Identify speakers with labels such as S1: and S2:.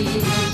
S1: you.